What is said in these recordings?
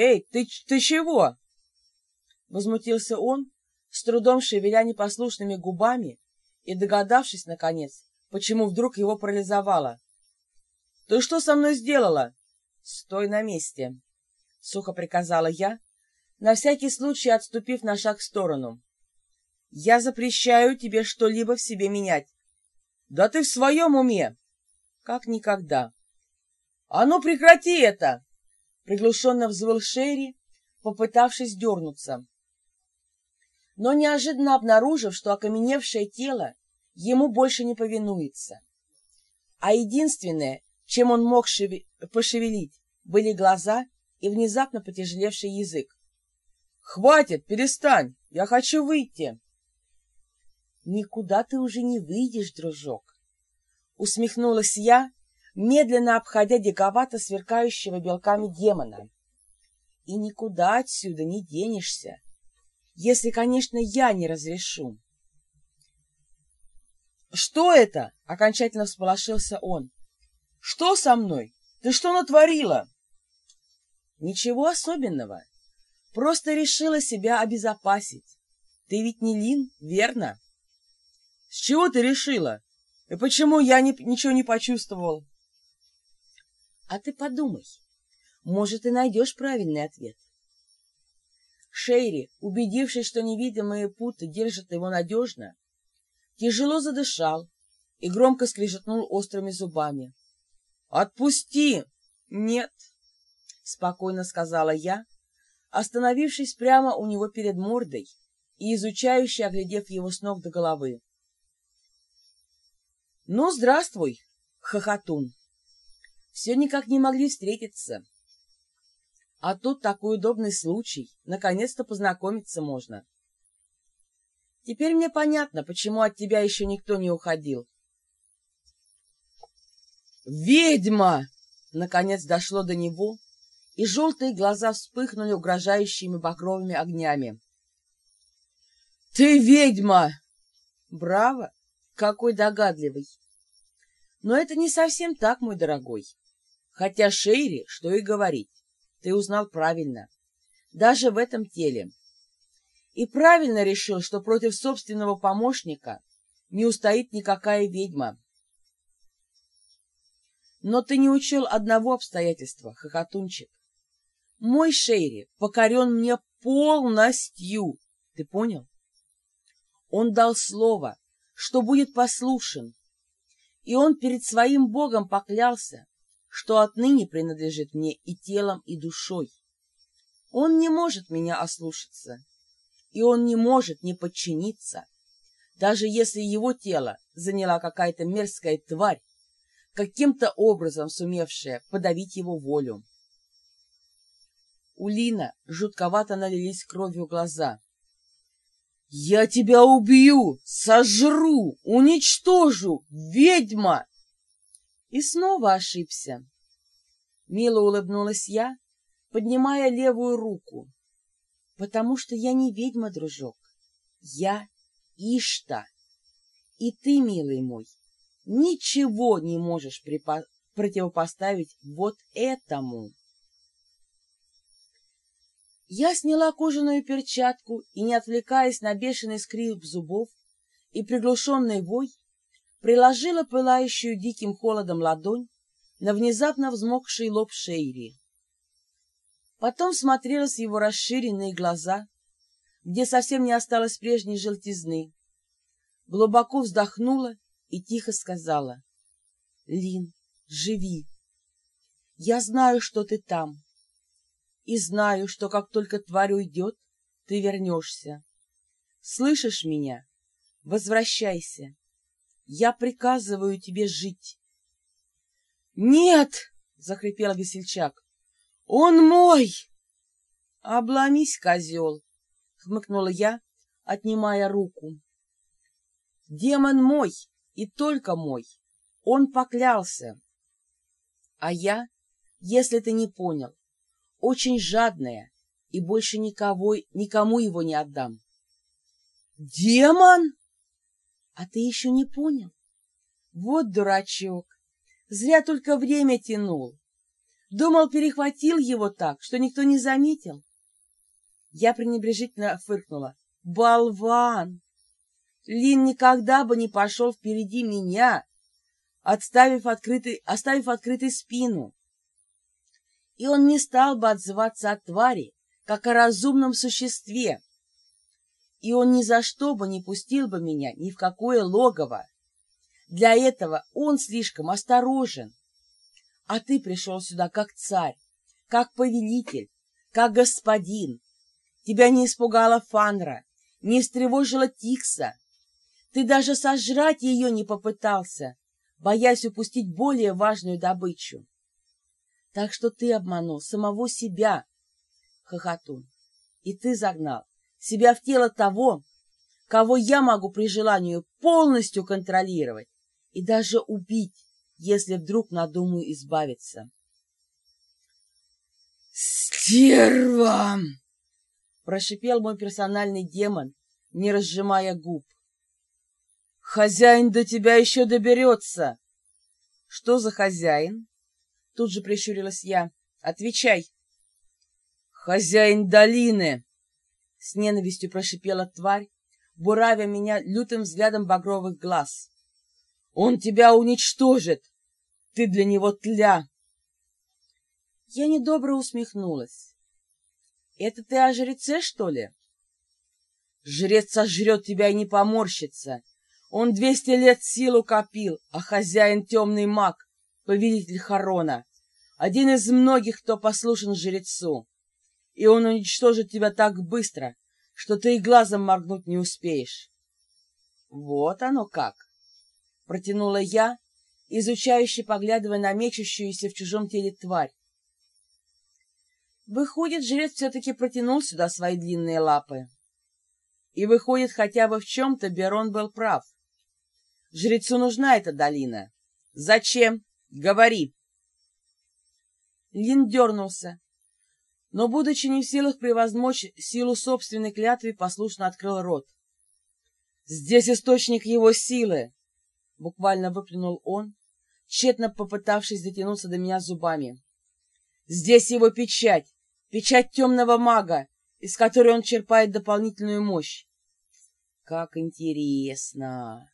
«Эй, ты, ты чего?» Возмутился он, с трудом шевеля непослушными губами и догадавшись, наконец, почему вдруг его парализовало. «Ты что со мной сделала?» «Стой на месте», — сухо приказала я, на всякий случай отступив на шаг в сторону. «Я запрещаю тебе что-либо в себе менять». «Да ты в своем уме!» «Как никогда». «А ну прекрати это!» Приглушенно взвыл Шерри, попытавшись дернуться. Но неожиданно обнаружив, что окаменевшее тело ему больше не повинуется. А единственное, чем он мог шеве... пошевелить, были глаза и внезапно потяжелевший язык. «Хватит, перестань! Я хочу выйти!» «Никуда ты уже не выйдешь, дружок!» Усмехнулась я, медленно обходя диковато сверкающего белками демона. «И никуда отсюда не денешься, если, конечно, я не разрешу». «Что это?» — окончательно всполошился он. «Что со мной? Ты что натворила?» «Ничего особенного. Просто решила себя обезопасить. Ты ведь не Лин, верно?» «С чего ты решила? И почему я не, ничего не почувствовал?» «А ты подумай. Может, ты найдешь правильный ответ». Шейри, убедившись, что невидимые путы держат его надежно, тяжело задышал и громко скрежетнул острыми зубами. «Отпусти!» «Нет», — спокойно сказала я, остановившись прямо у него перед мордой и изучающе оглядев его с ног до головы. «Ну, здравствуй, хохотун! Все никак не могли встретиться. А тут такой удобный случай, наконец-то познакомиться можно. Теперь мне понятно, почему от тебя еще никто не уходил. «Ведьма!» Наконец дошло до него, и желтые глаза вспыхнули угрожающими багровыми огнями. «Ты ведьма!» «Браво! Какой догадливый!» «Но это не совсем так, мой дорогой. Хотя Шейри, что и говорить, ты узнал правильно. Даже в этом теле. И правильно решил, что против собственного помощника не устоит никакая ведьма. Но ты не учел одного обстоятельства, хохотунчик. Мой Шейри покорен мне полностью. Ты понял? Он дал слово, что будет послушен. И он перед своим Богом поклялся, что отныне принадлежит мне и телом, и душой. Он не может меня ослушаться, и он не может не подчиниться, даже если его тело заняла какая-то мерзкая тварь, каким-то образом сумевшая подавить его волю. У Лина жутковато налились кровью глаза. «Я тебя убью! Сожру! Уничтожу! Ведьма!» И снова ошибся. Мило улыбнулась я, поднимая левую руку. «Потому что я не ведьма, дружок. Я Ишта. И ты, милый мой, ничего не можешь противопоставить вот этому. Я сняла кожаную перчатку и, не отвлекаясь на бешеный скрип зубов и приглушенный вой, приложила пылающую диким холодом ладонь на внезапно взмокший лоб Шейри. Потом смотрела с его расширенные глаза, где совсем не осталось прежней желтизны, глубоко вздохнула и тихо сказала. — Лин, живи. Я знаю, что ты там. И знаю, что как только тварь уйдет, ты вернешься. Слышишь меня? Возвращайся. Я приказываю тебе жить. — Нет! — захрипел весельчак. — Он мой! — Обломись, козел! — хмыкнула я, отнимая руку. — Демон мой! и только мой. Он поклялся. А я, если ты не понял, очень жадная и больше никого, никому его не отдам. Демон? А ты еще не понял? Вот дурачок, зря только время тянул. Думал, перехватил его так, что никто не заметил. Я пренебрежительно фыркнула. Болван! Лин никогда бы не пошел впереди меня, отставив открытый, оставив открытой спину. И он не стал бы отзываться от твари, как о разумном существе. И он ни за что бы не пустил бы меня ни в какое логово. Для этого он слишком осторожен. А ты пришел сюда как царь, как повелитель, как господин. Тебя не испугала Фанра, не встревожила Тикса. Ты даже сожрать ее не попытался, боясь упустить более важную добычу. Так что ты обманул самого себя, хохотун, и ты загнал себя в тело того, кого я могу при желании полностью контролировать и даже убить, если вдруг надумаю избавиться. «Стерва!» — прошипел мой персональный демон, не разжимая губ. «Хозяин до тебя еще доберется!» «Что за хозяин?» Тут же прищурилась я. «Отвечай!» «Хозяин долины!» С ненавистью прошипела тварь, буравя меня лютым взглядом багровых глаз. «Он тебя уничтожит! Ты для него тля!» Я недобро усмехнулась. «Это ты о жреце, что ли?» «Жрец сожрет тебя и не поморщится. Он двести лет силу копил, а хозяин темный маг, повелитель Харона, один из многих, кто послушен жрецу. И он уничтожит тебя так быстро, что ты и глазом моргнуть не успеешь. Вот оно как! Протянула я, изучающе поглядывая на мечущуюся в чужом теле тварь. Выходит, жрец все-таки протянул сюда свои длинные лапы. И выходит, хотя бы в чем-то Берон был прав. Жрецу нужна эта долина. Зачем? Говори. Лин дернулся, но, будучи не в силах превозмочь силу собственной клятвы, послушно открыл рот. «Здесь источник его силы!» — буквально выплюнул он, тщетно попытавшись дотянуться до меня зубами. «Здесь его печать, печать темного мага, из которой он черпает дополнительную мощь. Как интересно!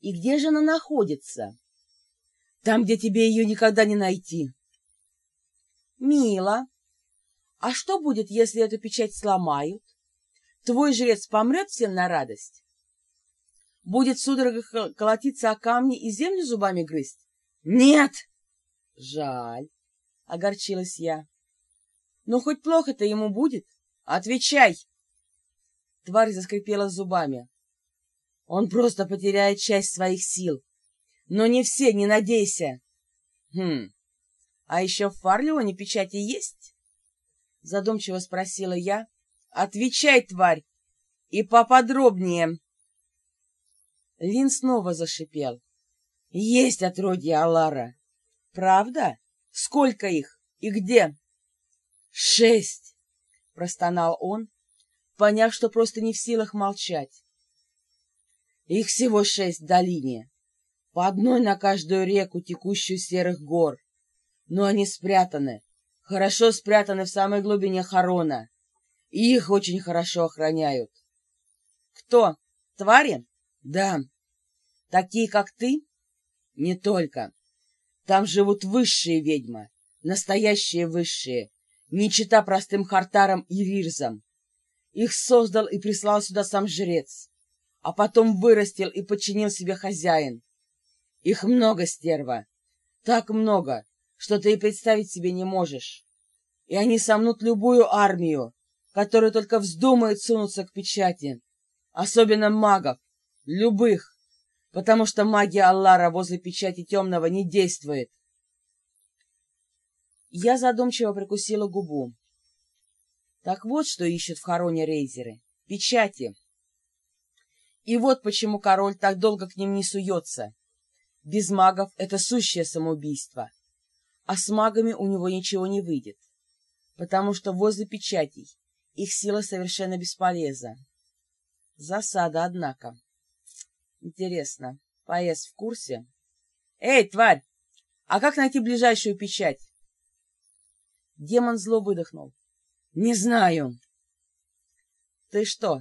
И где же она находится? Там, где тебе ее никогда не найти. Мило. А что будет, если эту печать сломают? Твой жрец помрет всем на радость? Будет судорога колотиться о камни и землю зубами грызть? Нет! Жаль, огорчилась я. Но хоть плохо-то ему будет. Отвечай! Тварь заскрипела зубами. Он просто потеряет часть своих сил. Но не все, не надейся. Хм, а еще в Фарлеоне печати есть? Задумчиво спросила я. Отвечай, тварь, и поподробнее. Лин снова зашипел. Есть отродье Алара. Правда? Сколько их и где? Шесть, простонал он, поняв, что просто не в силах молчать. Их всего шесть в долине, по одной на каждую реку, текущую серых гор. Но они спрятаны, хорошо спрятаны в самой глубине Харона, и их очень хорошо охраняют. Кто? Твари? Да. Такие, как ты? Не только. Там живут высшие ведьмы, настоящие высшие, не чита простым хартарам и рирзам. Их создал и прислал сюда сам жрец, а потом вырастил и подчинил себе хозяин. Их много, стерва, так много, что ты и представить себе не можешь. И они сомнут любую армию, которая только вздумает сунуться к печати, особенно магов, любых, потому что магия Аллара возле печати темного не действует. Я задумчиво прикусила губу. Так вот, что ищут в хороне рейзеры. Печати. И вот почему король так долго к ним не суется. Без магов это сущее самоубийство. А с магами у него ничего не выйдет. Потому что возле печатей их сила совершенно бесполезна. Засада, однако. Интересно, поезд в курсе? Эй, тварь! А как найти ближайшую печать? Демон зло выдохнул. «Не знаю». «Ты что,